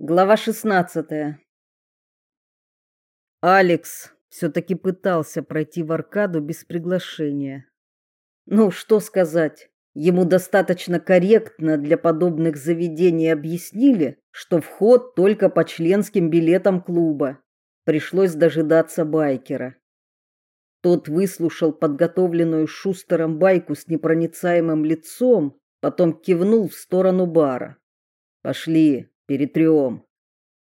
Глава 16. Алекс все-таки пытался пройти в аркаду без приглашения. Ну, что сказать, ему достаточно корректно для подобных заведений объяснили, что вход только по членским билетам клуба. Пришлось дожидаться байкера. Тот выслушал подготовленную Шустером байку с непроницаемым лицом, потом кивнул в сторону бара. «Пошли, перетрем.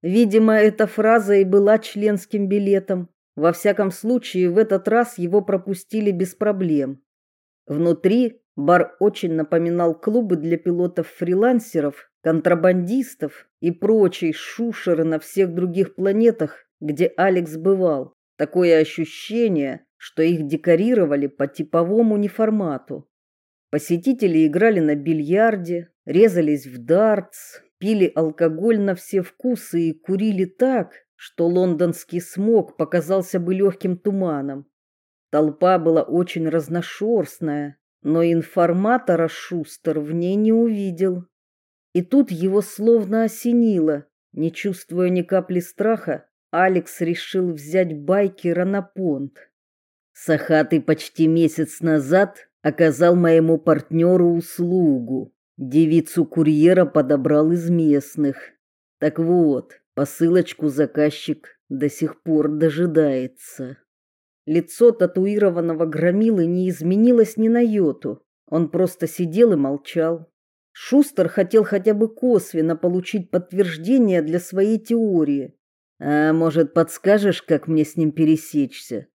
Видимо, эта фраза и была членским билетом. Во всяком случае, в этот раз его пропустили без проблем. Внутри бар очень напоминал клубы для пилотов-фрилансеров, контрабандистов и прочей шушеры на всех других планетах, где Алекс бывал. Такое ощущение, что их декорировали по типовому неформату. Посетители играли на бильярде, резались в дартс, пили алкоголь на все вкусы и курили так, что лондонский смог показался бы легким туманом. Толпа была очень разношерстная, но информатора Шустер в ней не увидел. И тут его словно осенило. Не чувствуя ни капли страха, Алекс решил взять байкера на понт. Сахатый почти месяц назад оказал моему партнеру услугу. Девицу курьера подобрал из местных. Так вот, посылочку заказчик до сих пор дожидается. Лицо татуированного громилы не изменилось ни на йоту. Он просто сидел и молчал. Шустер хотел хотя бы косвенно получить подтверждение для своей теории. А может, подскажешь, как мне с ним пересечься?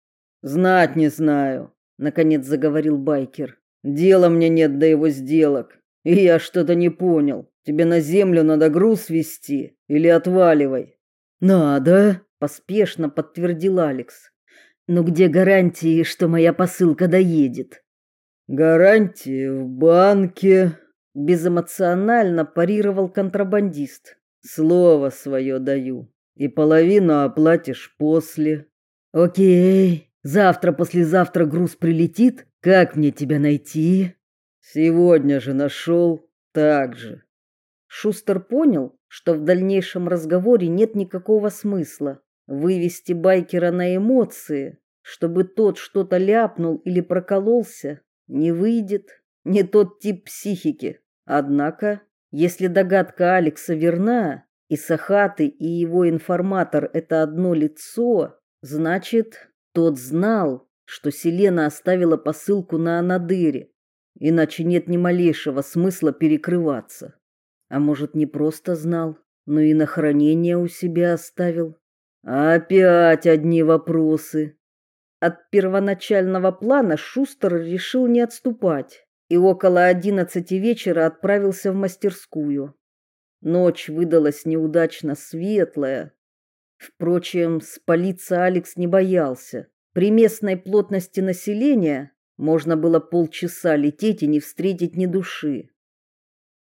Знать не знаю, наконец заговорил байкер. Дела мне нет до его сделок. И я что-то не понял. Тебе на землю надо груз везти или отваливай? Надо, поспешно подтвердил Алекс. Но где гарантии, что моя посылка доедет? Гарантии в банке, безэмоционально парировал контрабандист. Слово свое даю, и половину оплатишь после. О'кей. Завтра послезавтра груз прилетит. Как мне тебя найти? Сегодня же нашел так же. Шустер понял, что в дальнейшем разговоре нет никакого смысла. Вывести байкера на эмоции, чтобы тот что-то ляпнул или прокололся, не выйдет. Не тот тип психики. Однако, если догадка Алекса верна, и Сахаты, и его информатор это одно лицо, значит, тот знал, что Селена оставила посылку на Анадыре Иначе нет ни малейшего смысла перекрываться. А может, не просто знал, но и на хранение у себя оставил. Опять одни вопросы. От первоначального плана Шустер решил не отступать и около одиннадцати вечера отправился в мастерскую. Ночь выдалась неудачно светлая. Впрочем, спалиться Алекс не боялся. При местной плотности населения можно было полчаса лететь и не встретить ни души.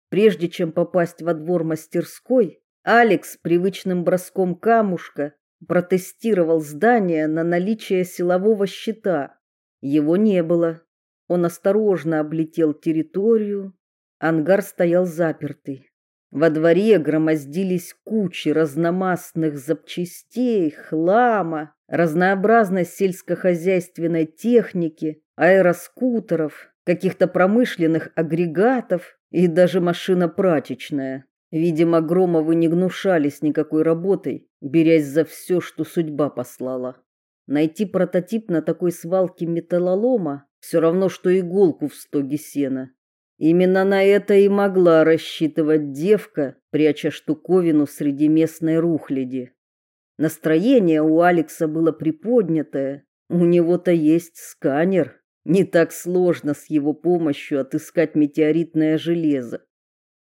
Прежде чем попасть во двор мастерской, Алекс привычным броском камушка протестировал здание на наличие силового щита. Его не было. Он осторожно облетел территорию. Ангар стоял запертый. Во дворе громоздились кучи разномастных запчастей, хлама, разнообразной сельскохозяйственной техники, аэроскутеров, каких-то промышленных агрегатов и даже машина прачечная. Видимо, Громовы не гнушались никакой работой, берясь за все, что судьба послала. Найти прототип на такой свалке металлолома все равно, что иголку в стоге сена. Именно на это и могла рассчитывать девка, пряча штуковину среди местной рухляди. Настроение у Алекса было приподнятое. У него-то есть сканер. Не так сложно с его помощью отыскать метеоритное железо.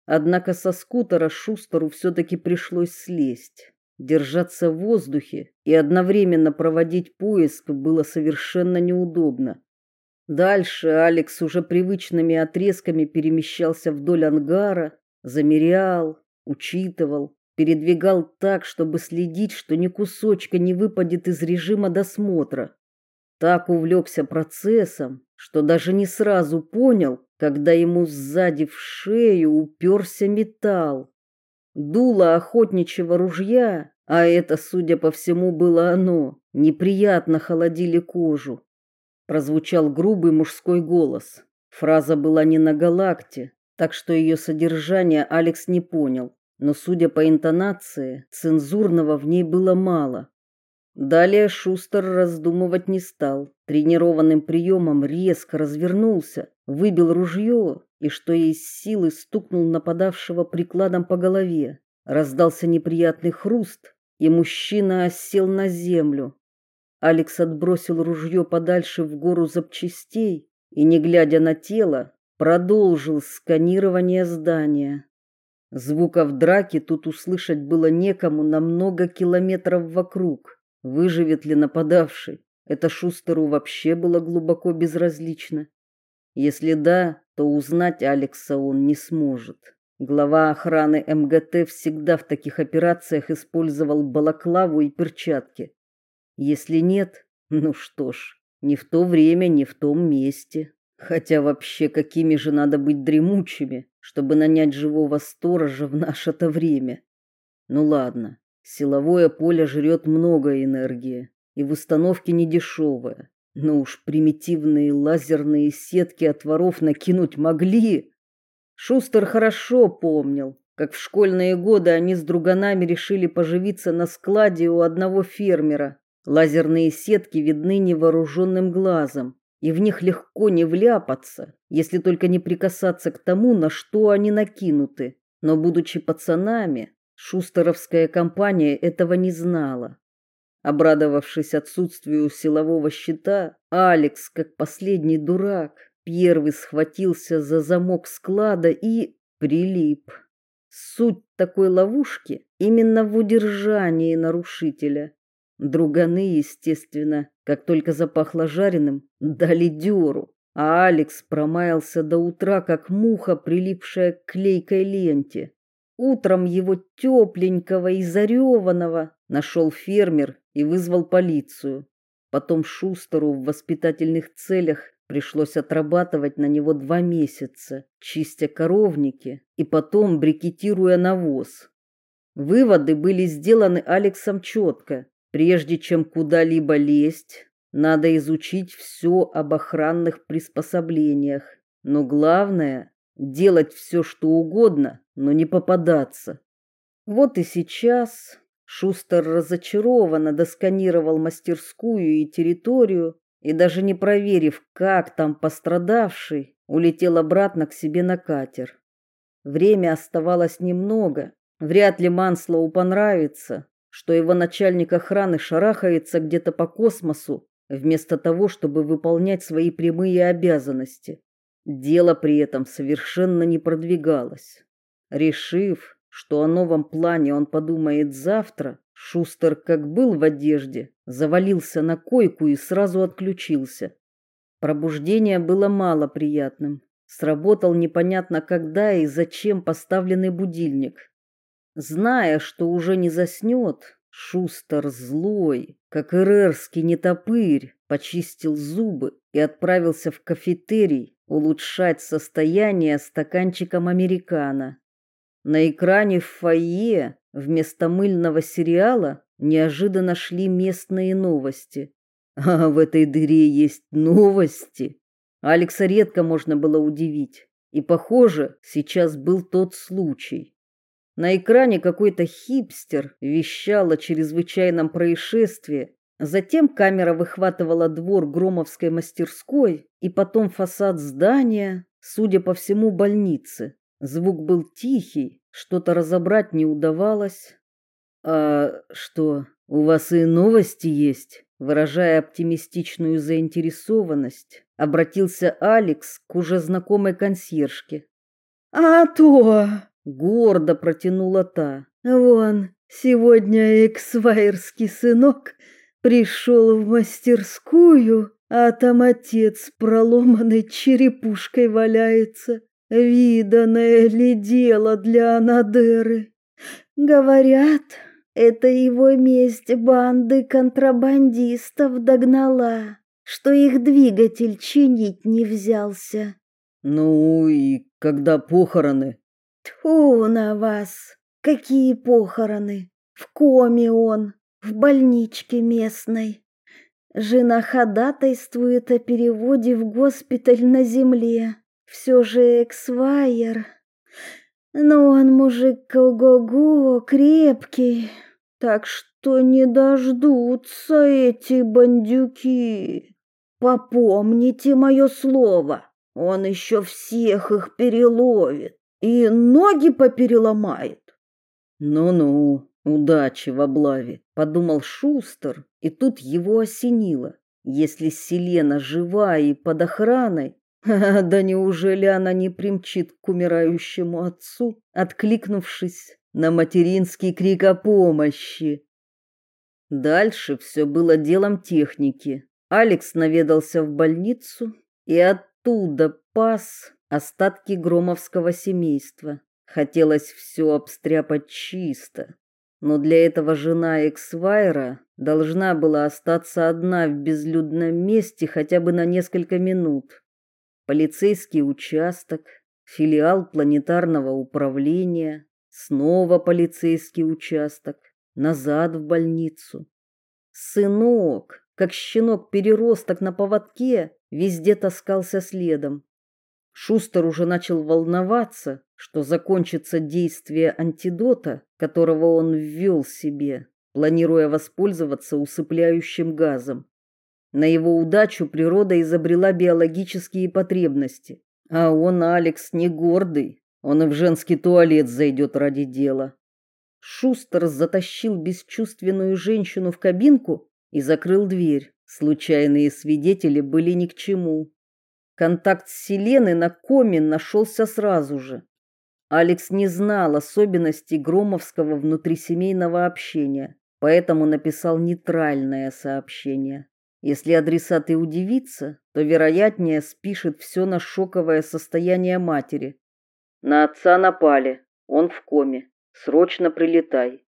Однако со скутера Шустеру все-таки пришлось слезть. Держаться в воздухе и одновременно проводить поиск было совершенно неудобно. Дальше Алекс уже привычными отрезками перемещался вдоль ангара, замерял, учитывал, передвигал так, чтобы следить, что ни кусочка не выпадет из режима досмотра. Так увлекся процессом, что даже не сразу понял, когда ему сзади в шею уперся металл. дуло охотничьего ружья, а это, судя по всему, было оно, неприятно холодили кожу. Прозвучал грубый мужской голос. Фраза была не на галакте, так что ее содержание Алекс не понял, но, судя по интонации, цензурного в ней было мало. Далее Шустер раздумывать не стал. Тренированным приемом резко развернулся, выбил ружье и, что есть силы, стукнул нападавшего прикладом по голове. Раздался неприятный хруст, и мужчина осел на землю. Алекс отбросил ружье подальше в гору запчастей и, не глядя на тело, продолжил сканирование здания. Звуков драки тут услышать было некому на много километров вокруг. Выживет ли нападавший? Это Шустеру вообще было глубоко безразлично. Если да, то узнать Алекса он не сможет. Глава охраны МГТ всегда в таких операциях использовал балаклаву и перчатки. Если нет, ну что ж, не в то время, не в том месте. Хотя вообще какими же надо быть дремучими, чтобы нанять живого сторожа в наше-то время? Ну ладно, Силовое поле жрет много энергии, и в установке не дешевая. Но уж примитивные лазерные сетки от воров накинуть могли. Шустер хорошо помнил, как в школьные годы они с друганами решили поживиться на складе у одного фермера. Лазерные сетки видны невооруженным глазом, и в них легко не вляпаться, если только не прикасаться к тому, на что они накинуты. Но будучи пацанами, Шустеровская компания этого не знала. Обрадовавшись отсутствию силового щита, Алекс, как последний дурак, первый схватился за замок склада и прилип. Суть такой ловушки именно в удержании нарушителя. Друганы, естественно, как только запахло жареным, дали дёру, а Алекс промаялся до утра, как муха, прилипшая к клейкой ленте. Утром его тепленького и зареванного нашел фермер и вызвал полицию. Потом Шустеру в воспитательных целях пришлось отрабатывать на него два месяца, чистя коровники и потом брикетируя навоз. Выводы были сделаны Алексом четко. Прежде чем куда-либо лезть, надо изучить все об охранных приспособлениях. Но главное делать все, что угодно, но не попадаться. Вот и сейчас Шустер разочарованно досканировал мастерскую и территорию и даже не проверив, как там пострадавший, улетел обратно к себе на катер. Время оставалось немного. Вряд ли Манслоу понравится, что его начальник охраны шарахается где-то по космосу, вместо того, чтобы выполнять свои прямые обязанности. Дело при этом совершенно не продвигалось. Решив, что о новом плане он подумает завтра, Шустер, как был в одежде, завалился на койку и сразу отключился. Пробуждение было мало приятным. Сработал непонятно когда и зачем поставленный будильник. Зная, что уже не заснет, Шустер злой, как ирерский нетопырь, почистил зубы и отправился в кафетерий, улучшать состояние стаканчиком американо. На экране в фойе вместо мыльного сериала неожиданно шли местные новости. А в этой дыре есть новости. Алекса редко можно было удивить. И, похоже, сейчас был тот случай. На экране какой-то хипстер вещал о чрезвычайном происшествии, Затем камера выхватывала двор Громовской мастерской и потом фасад здания, судя по всему, больницы. Звук был тихий, что-то разобрать не удавалось. А что, у вас и новости есть? Выражая оптимистичную заинтересованность, обратился Алекс к уже знакомой консьержке. А то, гордо протянула та. Вон, сегодня эксвайерский сынок Пришел в мастерскую, а там отец проломанной черепушкой валяется. Виданное ли дело для Анадыры? Говорят, это его месть банды контрабандистов догнала, что их двигатель чинить не взялся. Ну и когда похороны? Тьфу на вас! Какие похороны? В коме он, в больничке местной. Жена ходатайствует о переводе в госпиталь на земле. Все же эксвайер. Но он мужик ого-го, крепкий. Так что не дождутся эти бандюки. Попомните мое слово. Он еще всех их переловит и ноги попереломает. Ну-ну, удачи в облаве, подумал Шустер, и тут его осенило. Если Селена жива и под охраной, да неужели она не примчит к умирающему отцу, откликнувшись на материнский крик о помощи? Дальше все было делом техники. Алекс наведался в больницу и оттуда пас остатки громовского семейства. Хотелось все обстряпать чисто, но для этого жена Эксвайра должна была остаться одна в безлюдном месте хотя бы на несколько минут. Полицейский участок, филиал планетарного управления, снова полицейский участок, назад в больницу. Сынок, как щенок-переросток на поводке, везде таскался следом. Шустер уже начал волноваться, что закончится действие антидота, которого он ввел себе, планируя воспользоваться усыпляющим газом. На его удачу природа изобрела биологические потребности, а он, Алекс, не гордый, он и в женский туалет зайдет ради дела. Шустер затащил бесчувственную женщину в кабинку и закрыл дверь. Случайные свидетели были ни к чему. Контакт с Селеной на коме нашелся сразу же. Алекс не знал особенностей громовского внутрисемейного общения, поэтому написал нейтральное сообщение. Если адресат и удивится, то вероятнее спишет все на шоковое состояние матери. На отца напали, он в коме. Срочно прилетай.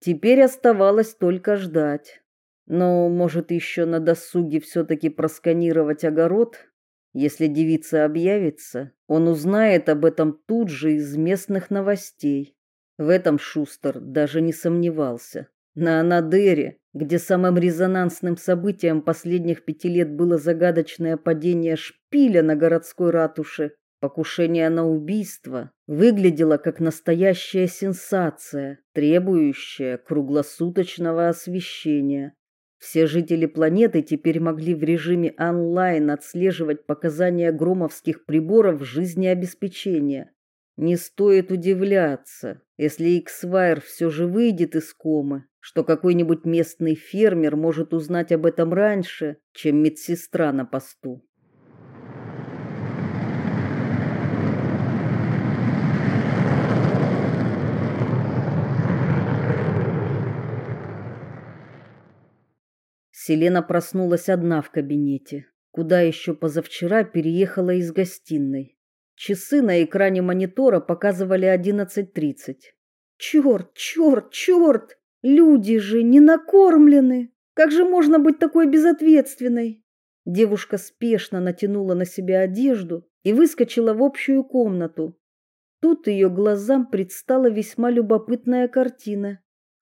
Теперь оставалось только ждать. Но, может, еще на досуге все-таки просканировать огород? Если девица объявится, он узнает об этом тут же из местных новостей. В этом Шустер даже не сомневался. На Анадыре, где самым резонансным событием последних пяти лет было загадочное падение шпиля на городской ратуше, покушение на убийство выглядело как настоящая сенсация, требующая круглосуточного освещения. Все жители планеты теперь могли в режиме онлайн отслеживать показания громовских приборов жизнеобеспечения. Не стоит удивляться, если Иксвайр все же выйдет из комы, что какой-нибудь местный фермер может узнать об этом раньше, чем медсестра на посту. Селена проснулась одна в кабинете, куда еще позавчера переехала из гостиной. Часы на экране монитора показывали 11:30. Черт, черт, черт! Люди же не накормлены. Как же можно быть такой безответственной? Девушка спешно натянула на себя одежду и выскочила в общую комнату. Тут ее глазам предстала весьма любопытная картина.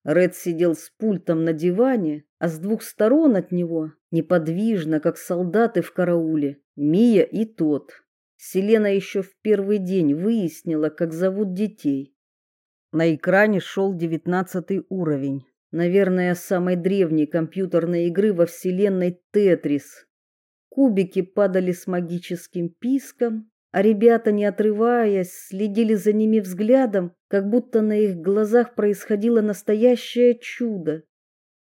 Ред сидел с пультом на диване, а с двух сторон от него, неподвижно, как солдаты в карауле, Мия и тот. Селена еще в первый день выяснила, как зовут детей. На экране шел девятнадцатый уровень, наверное, самой древней компьютерной игры во вселенной Тетрис. Кубики падали с магическим писком, а ребята, не отрываясь, следили за ними взглядом, как будто на их глазах происходило настоящее чудо.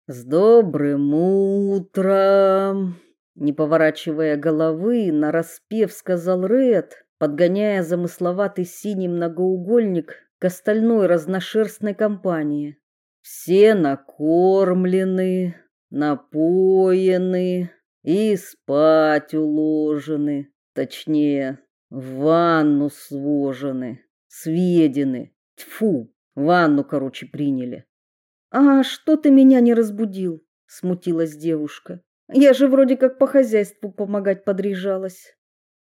С добрым утром, не поворачивая головы, нараспев сказал Ред, подгоняя замысловатый синий многоугольник к остальной разношерстной компании. Все накормлены, напоены и спать уложены, точнее, в ванну сложены, сведены. Тьфу, ванну, короче, приняли. А что ты меня не разбудил? смутилась девушка. Я же вроде как по хозяйству помогать подряжалась.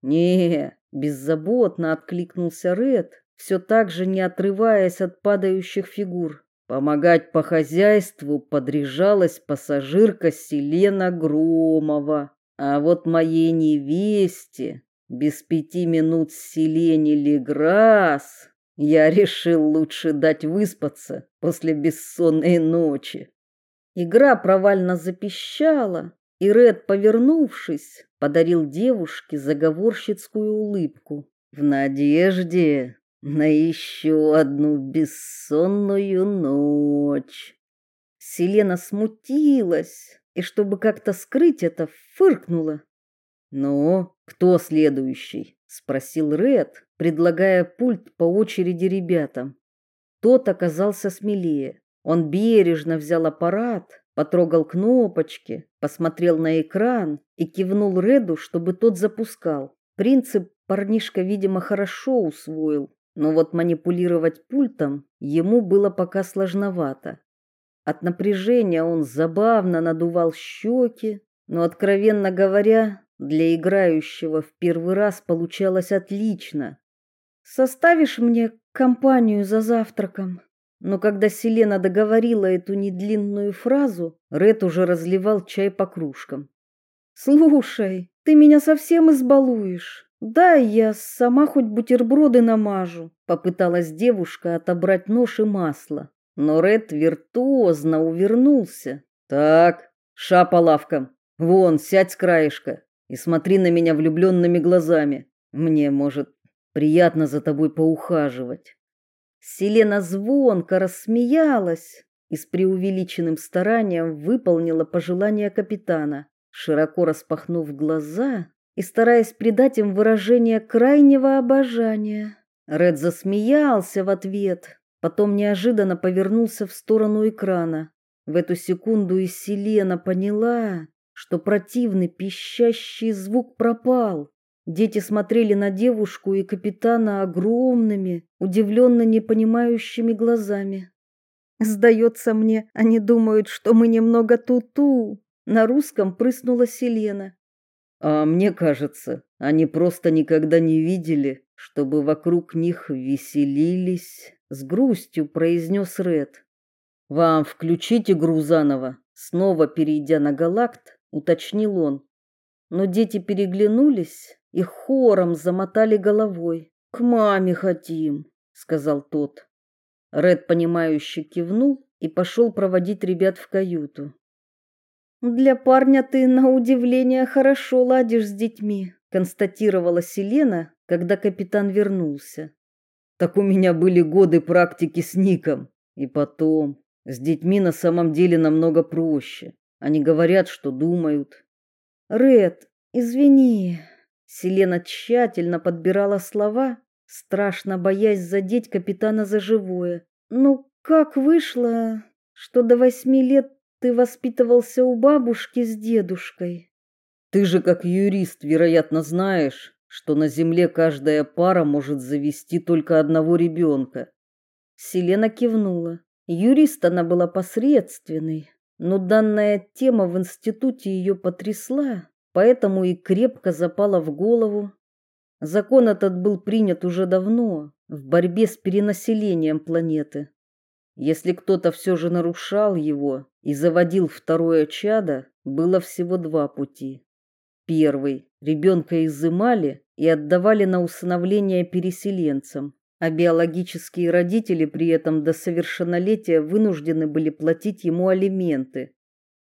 Не, беззаботно откликнулся Ред, все так же не отрываясь от падающих фигур. Помогать по хозяйству подряжалась пассажирка Селена Громова. А вот моей невесте без пяти минут Селене Леграс я решил лучше дать выспаться после бессонной ночи. Игра провально запищала, и Ред, повернувшись, подарил девушке заговорщицкую улыбку в надежде на еще одну бессонную ночь. Селена смутилась и, чтобы как-то скрыть это, фыркнула. «Ну, кто следующий?» — спросил Ред, предлагая пульт по очереди ребятам. Тот оказался смелее. Он бережно взял аппарат, потрогал кнопочки, посмотрел на экран и кивнул Реду, чтобы тот запускал. Принцип парнишка, видимо, хорошо усвоил, но вот манипулировать пультом ему было пока сложновато. От напряжения он забавно надувал щеки, но, откровенно говоря, для играющего в первый раз получалось отлично. «Составишь мне компанию за завтраком?» Но когда Селена договорила эту недлинную фразу, Ред уже разливал чай по кружкам. «Слушай, ты меня совсем избалуешь. «Дай я сама хоть бутерброды намажу», — попыталась девушка отобрать нож и масло. Но Ред виртуозно увернулся. «Так, ша лавкам. Вон, сядь с краешка и смотри на меня влюбленными глазами. Мне, может, приятно за тобой поухаживать». Селена звонко рассмеялась и с преувеличенным старанием выполнила пожелание капитана. Широко распахнув глаза, и стараясь придать им выражение крайнего обожания. Ред засмеялся в ответ, потом неожиданно повернулся в сторону экрана. В эту секунду и Селена поняла, что противный пищащий звук пропал. Дети смотрели на девушку и капитана огромными, удивленно непонимающими глазами. Сдается мне, они думают, что мы немного ту-ту. На русском прыснула Селена. А мне кажется, они просто никогда не видели, чтобы вокруг них веселились, с грустью произнес Ред. Вам включить игру заново, снова перейдя на галакт, уточнил он. Но дети переглянулись и хором замотали головой. К маме хотим, сказал тот. Ред понимающе кивнул и пошел проводить ребят в каюту. Для парня ты на удивление хорошо ладишь с детьми, констатировала Селена, когда капитан вернулся. Так у меня были годы практики с Ником, и потом с детьми на самом деле намного проще. Они говорят, что думают. Ред, извини. Селена тщательно подбирала слова, страшно боясь задеть капитана за живое. Ну, как вышло, что до восьми лет ты воспитывался у бабушки с дедушкой. Ты же как юрист, вероятно, знаешь, что на земле каждая пара может завести только одного ребенка. Селена кивнула. Юрист она была посредственной, но данная тема в институте ее потрясла, поэтому и крепко запала в голову. Закон этот был принят уже давно, в борьбе с перенаселением планеты. Если кто-то все же нарушал его и заводил второе чадо, было всего два пути. Первый ребенка изымали и отдавали на усыновление переселенцам, а биологические родители при этом до совершеннолетия вынуждены были платить ему алименты.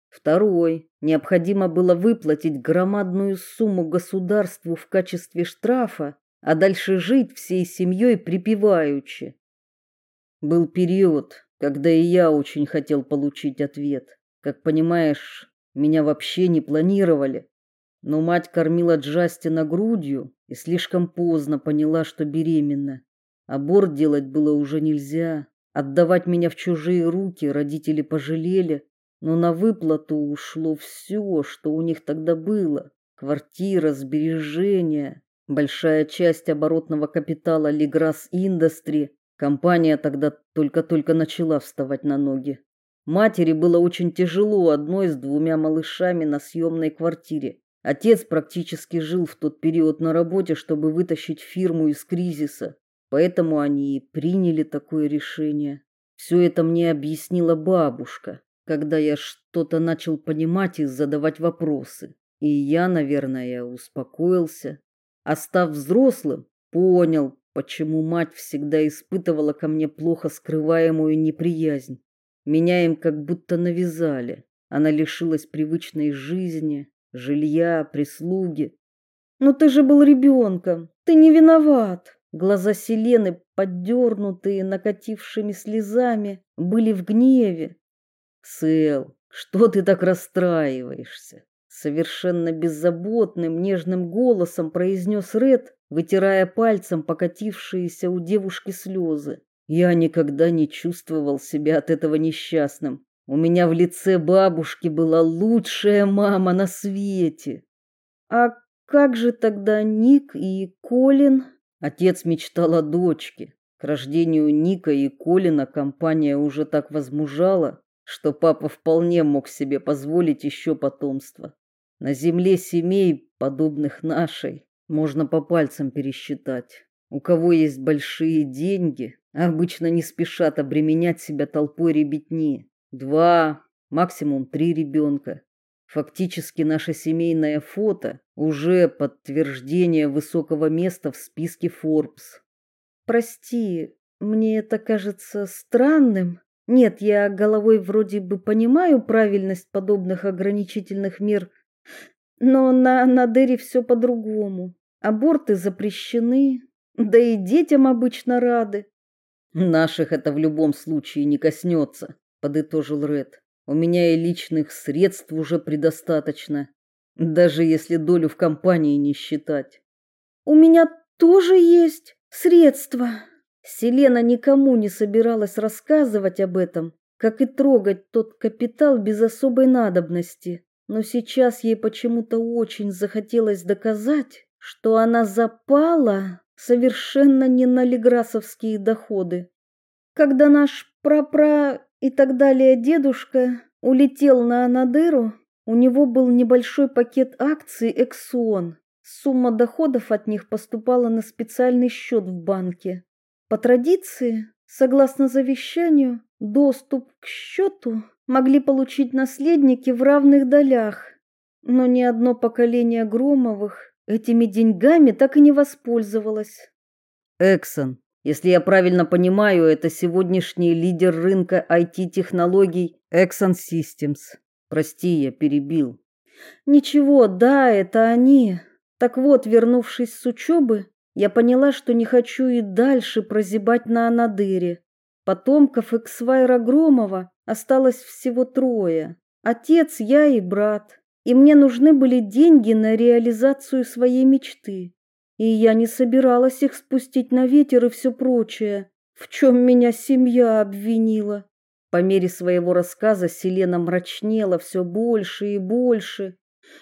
Второй необходимо было выплатить громадную сумму государству в качестве штрафа, а дальше жить всей семьей припеваючи. Был период, когда и я очень хотел получить ответ. Как понимаешь, меня вообще не планировали. Но мать кормила Джастина грудью и слишком поздно поняла, что беременна. Аборт делать было уже нельзя. Отдавать меня в чужие руки родители пожалели, но на выплату ушло все, что у них тогда было. Квартира, сбережения, большая часть оборотного капитала Лиграс Индастри Компания тогда только-только начала вставать на ноги. Матери было очень тяжело одной с двумя малышами на съемной квартире. Отец практически жил в тот период на работе, чтобы вытащить фирму из кризиса. Поэтому они и приняли такое решение. Все это мне объяснила бабушка, когда я что-то начал понимать и задавать вопросы. И я, наверное, успокоился. А став взрослым, понял, почему мать всегда испытывала ко мне плохо скрываемую неприязнь. Меня им как будто навязали. Она лишилась привычной жизни, жилья, прислуги. Но ты же был ребенком, ты не виноват. Глаза Селены, поддернутые накатившими слезами, были в гневе. Сэл, что ты так расстраиваешься? Совершенно беззаботным, нежным голосом произнес Ред, вытирая пальцем покатившиеся у девушки слезы. Я никогда не чувствовал себя от этого несчастным. У меня в лице бабушки была лучшая мама на свете. А как же тогда Ник и Колин? Отец мечтал о дочке. К рождению Ника и Колина компания уже так возмужала, что папа вполне мог себе позволить еще потомство. На земле семей, подобных нашей, можно по пальцам пересчитать. У кого есть большие деньги, обычно не спешат обременять себя толпой ребятни. Два, максимум три ребенка. Фактически наше семейное фото уже подтверждение высокого места в списке Forbes. Прости, мне это кажется странным. Нет, я головой вроде бы понимаю правильность подобных ограничительных мер, но на Надере все по-другому. Аборты запрещены, да и детям обычно рады. Наших это в любом случае не коснется, подытожил Ред. У меня и личных средств уже предостаточно, даже если долю в компании не считать. У меня тоже есть средства. Селена никому не собиралась рассказывать об этом, как и трогать тот капитал без особой надобности. Но сейчас ей почему-то очень захотелось доказать, что она запала совершенно не на леграсовские доходы. Когда наш прапра и так далее дедушка улетел на Анадыру, у него был небольшой пакет акций Exxon. Сумма доходов от них поступала на специальный счет в банке. По традиции, согласно завещанию, доступ к счету могли получить наследники в равных долях. Но ни одно поколение Громовых этими деньгами так и не воспользовалось. Эксон если я правильно понимаю, это сегодняшний лидер рынка IT-технологий Exxon Systems. Прости, я перебил. Ничего, да, это они. Так вот, вернувшись с учебы, я поняла, что не хочу и дальше прозябать на Анадыре. Потомков Эксвайра Громова осталось всего трое. Отец, я и брат. И мне нужны были деньги на реализацию своей мечты и я не собиралась их спустить на ветер и все прочее, в чем меня семья обвинила. По мере своего рассказа Селена мрачнела все больше и больше.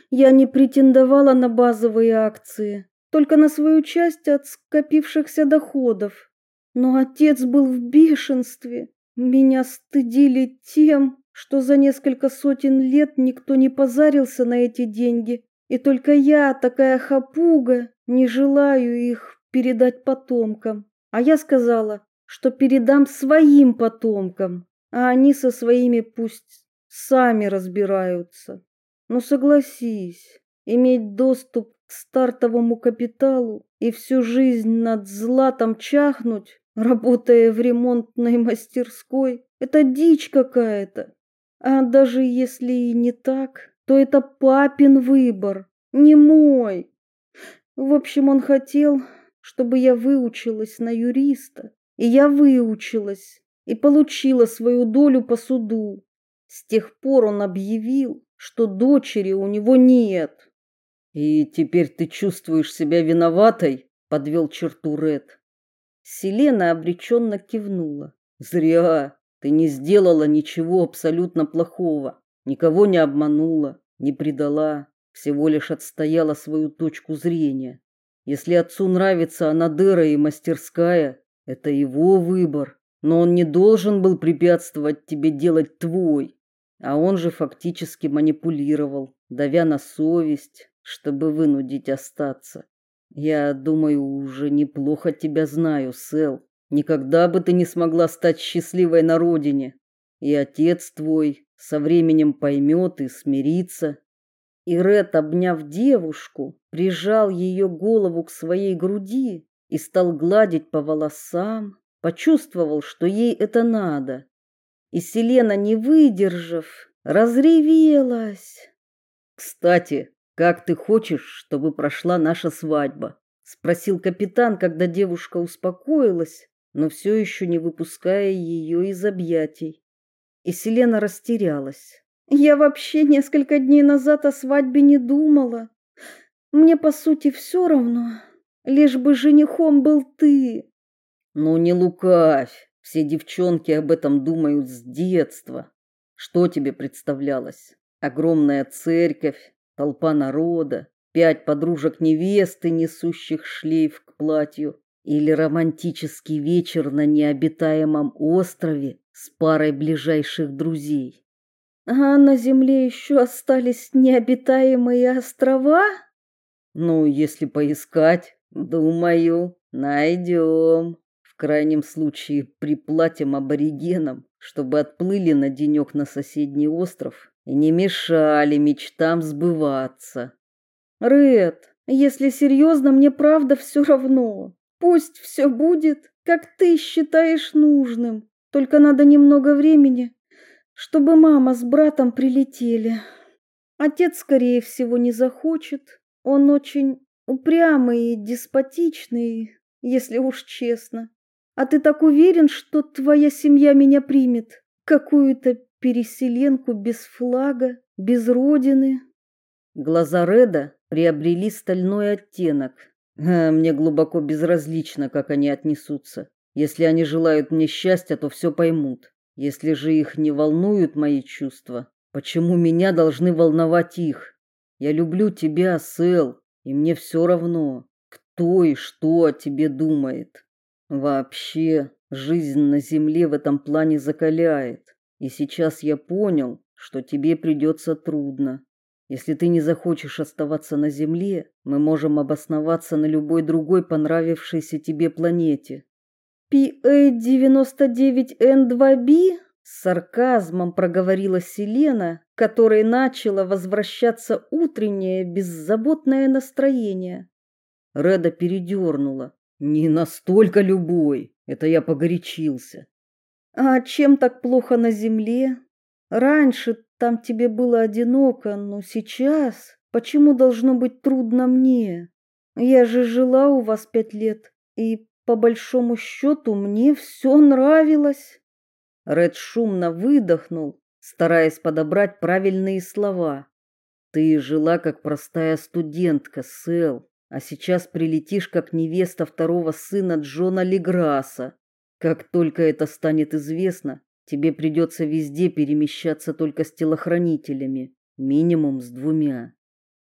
Я не претендовала на базовые акции, только на свою часть от скопившихся доходов. Но отец был в бешенстве. Меня стыдили тем, что за несколько сотен лет никто не позарился на эти деньги, и только я, такая хапуга, не желаю их передать потомкам. А я сказала, что передам своим потомкам, а они со своими пусть сами разбираются. Но согласись, иметь доступ к стартовому капиталу и всю жизнь над златом чахнуть, работая в ремонтной мастерской, это дичь какая-то. А даже если и не так, то это папин выбор, не мой. В общем, он хотел, чтобы я выучилась на юриста, и я выучилась и получила свою долю по суду. С тех пор он объявил, что дочери у него нет. И теперь ты чувствуешь себя виноватой, подвел черту Ред. Селена обреченно кивнула. Зря, ты не сделала ничего абсолютно плохого никого не обманула, не предала, всего лишь отстояла свою точку зрения. Если отцу нравится Анадыра и мастерская, это его выбор, но он не должен был препятствовать тебе делать твой. А он же фактически манипулировал, давя на совесть, чтобы вынудить остаться. Я думаю, уже неплохо тебя знаю, Сэл. Никогда бы ты не смогла стать счастливой на родине. И отец твой со временем поймет и смирится. И Ред, обняв девушку, прижал ее голову к своей груди и стал гладить по волосам, почувствовал, что ей это надо. И Селена, не выдержав, разревелась. Кстати, как ты хочешь, чтобы прошла наша свадьба? спросил капитан, когда девушка успокоилась, но все еще не выпуская ее из объятий. И Селена растерялась. Я вообще несколько дней назад о свадьбе не думала. Мне по сути все равно, лишь бы женихом был ты. Ну не лукавь. Все девчонки об этом думают с детства. Что тебе представлялось? Огромная церковь, толпа народа, пять подружек невесты, несущих шлейф к платью, или романтический вечер на необитаемом острове с парой ближайших друзей. А на земле еще остались необитаемые острова? Ну, если поискать, думаю, найдем. В крайнем случае приплатим аборигенам, чтобы отплыли на денек на соседний остров и не мешали мечтам сбываться. Ред, если серьезно, мне правда все равно. Пусть все будет, как ты считаешь нужным. Только надо немного времени, чтобы мама с братом прилетели. Отец, скорее всего, не захочет. Он очень упрямый и деспотичный, если уж честно. А ты так уверен, что твоя семья меня примет? Какую-то переселенку без флага, без родины? Глаза Реда приобрели стальной оттенок. Мне глубоко безразлично, как они отнесутся. Если они желают мне счастья, то все поймут. Если же их не волнуют мои чувства, почему меня должны волновать их? Я люблю тебя, Сэл, и мне все равно, кто и что о тебе думает. Вообще, жизнь на земле в этом плане закаляет. И сейчас я понял, что тебе придется трудно. Если ты не захочешь оставаться на земле, мы можем обосноваться на любой другой понравившейся тебе планете. PA-99N2B? С сарказмом проговорила Селена, которой начало возвращаться утреннее беззаботное настроение. Реда передернула. Не настолько любой, это я погорячился. А чем так плохо на земле? Раньше там тебе было одиноко, но сейчас почему должно быть трудно мне? Я же жила у вас пять лет, и по большому счету мне все нравилось. Ред шумно выдохнул, стараясь подобрать правильные слова. Ты жила как простая студентка, Сэл, а сейчас прилетишь как невеста второго сына Джона Леграса. Как только это станет известно, тебе придется везде перемещаться только с телохранителями, минимум с двумя.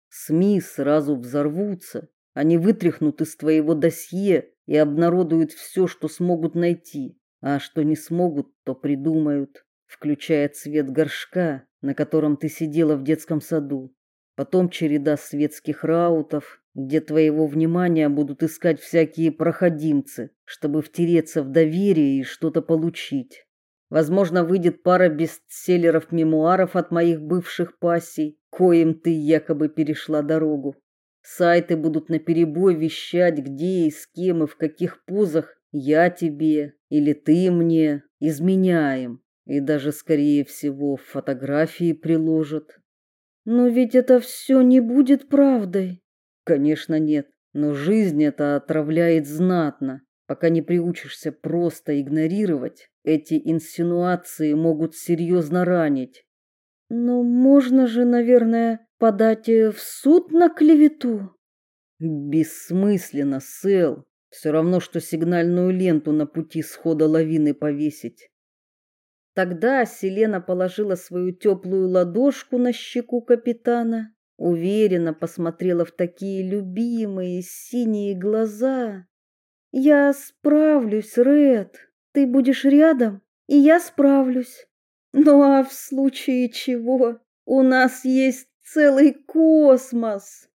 СМИ сразу взорвутся, они вытряхнут из твоего досье и обнародуют все, что смогут найти, а что не смогут, то придумают, включая цвет горшка, на котором ты сидела в детском саду. Потом череда светских раутов, где твоего внимания будут искать всякие проходимцы, чтобы втереться в доверие и что-то получить. Возможно, выйдет пара бестселлеров-мемуаров от моих бывших пассий, коим ты якобы перешла дорогу. Сайты будут наперебой вещать, где и с кем и в каких позах я тебе или ты мне изменяем. И даже, скорее всего, фотографии приложат. Но ведь это все не будет правдой. Конечно, нет. Но жизнь это отравляет знатно. Пока не приучишься просто игнорировать, эти инсинуации могут серьезно ранить. Но можно же, наверное, подать в суд на клевету. Бессмысленно, Сэл. Все равно, что сигнальную ленту на пути схода лавины повесить. Тогда Селена положила свою теплую ладошку на щеку капитана, уверенно посмотрела в такие любимые синие глаза. Я справлюсь, Ред. Ты будешь рядом, и я справлюсь. Ну а в случае чего у нас есть целый космос.